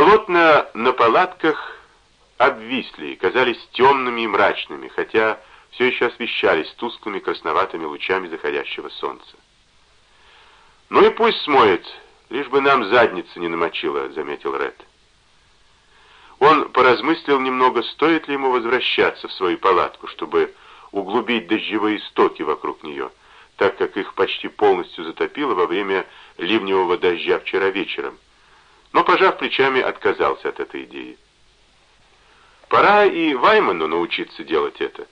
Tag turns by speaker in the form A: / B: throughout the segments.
A: Полотна на палатках обвисли казались темными и мрачными, хотя все еще освещались тусклыми красноватыми лучами заходящего солнца. «Ну и пусть смоет, лишь бы нам задница не намочила», — заметил Ред. Он поразмыслил немного, стоит ли ему возвращаться в свою палатку, чтобы углубить дождевые стоки вокруг нее, так как их почти полностью затопило во время ливневого дождя вчера вечером. Но, пожав плечами, отказался от этой идеи. Пора и Вайману научиться делать это.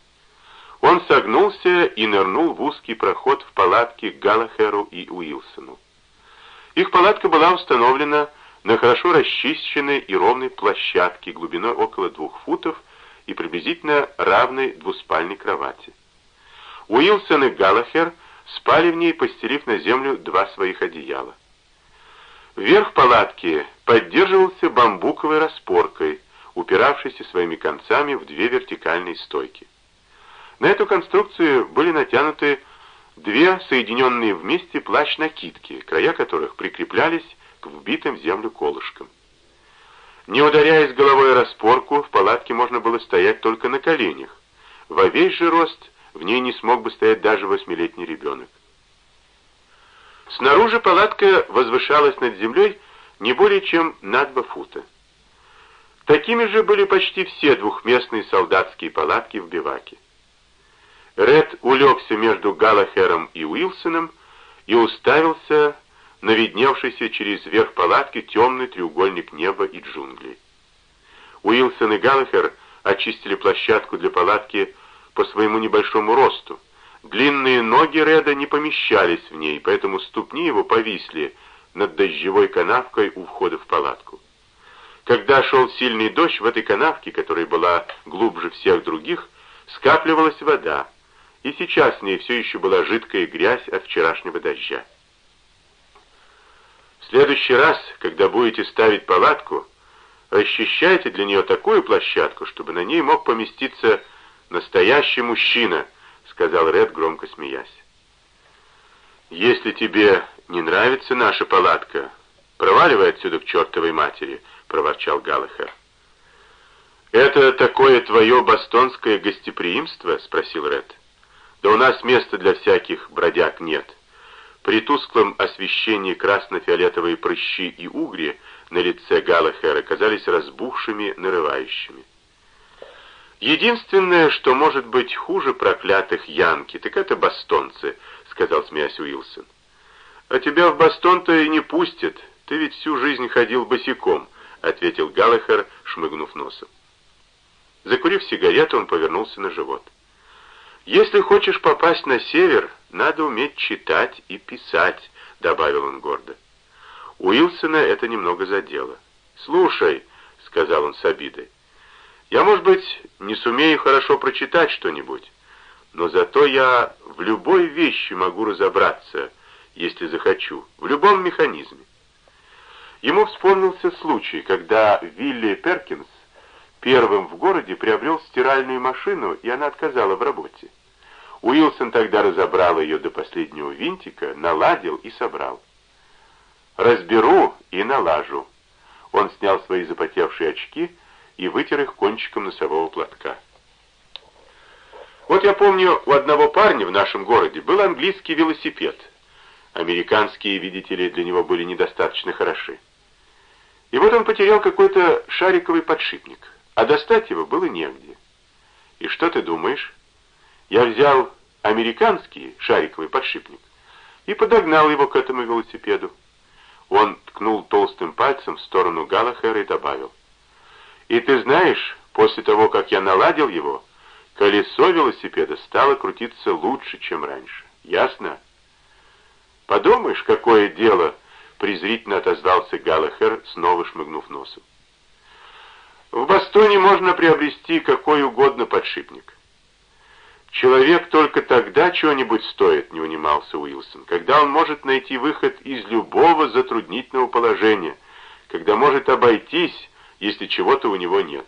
A: Он согнулся и нырнул в узкий проход в палатке к Галлахеру и Уилсону. Их палатка была установлена на хорошо расчищенной и ровной площадке глубиной около двух футов и приблизительно равной двуспальной кровати. Уилсон и Галлахер спали в ней, постелив на землю два своих одеяла. Верх палатки поддерживался бамбуковой распоркой, упиравшейся своими концами в две вертикальные стойки. На эту конструкцию были натянуты две соединенные вместе плащ-накидки, края которых прикреплялись к вбитым в землю колышкам. Не ударяясь головой о распорку, в палатке можно было стоять только на коленях. Во весь же рост в ней не смог бы стоять даже восьмилетний ребенок. Снаружи палатка возвышалась над землей не более чем на два фута. Такими же были почти все двухместные солдатские палатки в биваке. Ред улегся между Галахером и Уилсоном и уставился на видневшийся через верх палатки темный треугольник неба и джунглей. Уилсон и Галахер очистили площадку для палатки по своему небольшому росту. Длинные ноги Реда не помещались в ней, поэтому ступни его повисли над дождевой канавкой у входа в палатку. Когда шел сильный дождь, в этой канавке, которая была глубже всех других, скапливалась вода, и сейчас в ней все еще была жидкая грязь от вчерашнего дождя. В следующий раз, когда будете ставить палатку, расчищайте для нее такую площадку, чтобы на ней мог поместиться настоящий мужчина, сказал Ред, громко смеясь. Если тебе не нравится наша палатка, проваливай отсюда к чертовой матери, — проворчал Галлахер. «Это такое твое бостонское гостеприимство?» — спросил Ред. «Да у нас места для всяких бродяг нет». При тусклом освещении красно-фиолетовые прыщи и угри на лице Галлахера казались разбухшими, нарывающими. «Единственное, что может быть хуже проклятых янки, так это бостонцы», — сказал смеясь Уилсон. «А тебя в Бостон-то и не пустят, ты ведь всю жизнь ходил босиком», — ответил Галлахер, шмыгнув носом. Закурив сигарету, он повернулся на живот. «Если хочешь попасть на север, надо уметь читать и писать», — добавил он гордо. Уилсона это немного задело. «Слушай», — сказал он с обидой, — «я, может быть, не сумею хорошо прочитать что-нибудь, но зато я в любой вещи могу разобраться, если захочу, в любом механизме. Ему вспомнился случай, когда Вилли Перкинс первым в городе приобрел стиральную машину, и она отказала в работе. Уилсон тогда разобрал ее до последнего винтика, наладил и собрал. «Разберу и налажу». Он снял свои запотевшие очки и вытер их кончиком носового платка. Вот я помню, у одного парня в нашем городе был английский велосипед. Американские, видите ли, для него были недостаточно хороши. И вот он потерял какой-то шариковый подшипник, а достать его было негде. И что ты думаешь? Я взял американский шариковый подшипник и подогнал его к этому велосипеду. Он ткнул толстым пальцем в сторону Галлахера и добавил. И ты знаешь, после того, как я наладил его, колесо велосипеда стало крутиться лучше, чем раньше. Ясно? Подумаешь, какое дело презрительно отозвался Галлахер, снова шмыгнув носом. В Бастоне можно приобрести какой угодно подшипник. Человек только тогда чего-нибудь стоит, не унимался Уилсон, когда он может найти выход из любого затруднительного положения, когда может обойтись, если чего-то у него нет.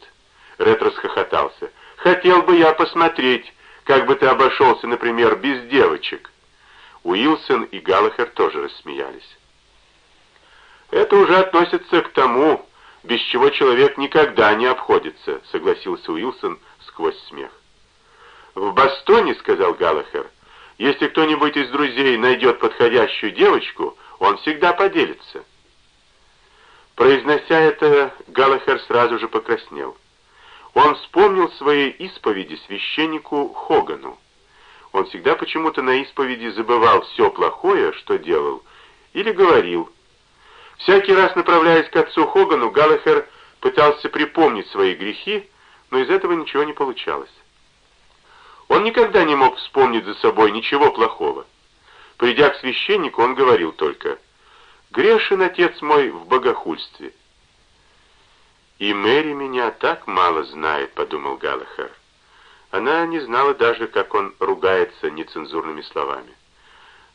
A: Ред расхохотался. «Хотел бы я посмотреть, как бы ты обошелся, например, без девочек». Уилсон и Галлахер тоже рассмеялись. Это уже относится к тому, без чего человек никогда не обходится», — согласился Уилсон сквозь смех. «В Бастоне, — сказал Галлахер, — если кто-нибудь из друзей найдет подходящую девочку, он всегда поделится». Произнося это, Галлахер сразу же покраснел. Он вспомнил свои исповеди священнику Хогану. Он всегда почему-то на исповеди забывал все плохое, что делал, или говорил. Всякий раз, направляясь к отцу Хогану, Галлахер пытался припомнить свои грехи, но из этого ничего не получалось. Он никогда не мог вспомнить за собой ничего плохого. Придя к священнику, он говорил только «Грешен, отец мой, в богохульстве». «И Мэри меня так мало знает», — подумал Галлахер. Она не знала даже, как он ругается нецензурными словами.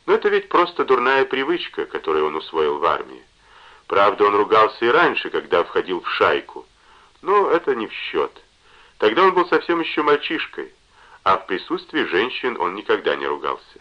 A: Но это ведь просто дурная привычка, которую он усвоил в армии. Правда, он ругался и раньше, когда входил в шайку. Но это не в счет. Тогда он был совсем еще мальчишкой, а в присутствии женщин он никогда не ругался.